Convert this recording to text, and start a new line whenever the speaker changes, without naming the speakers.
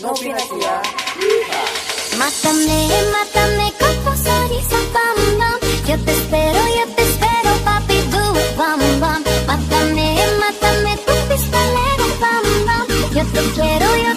No financiar.
Mátame, mátame con tu sonrisa, bam, bam. Yo te espero, yo te espero, papi, do it, bam, bam. Mátame, mátame tu pistolero, bam, bam. Yo te quiero, yo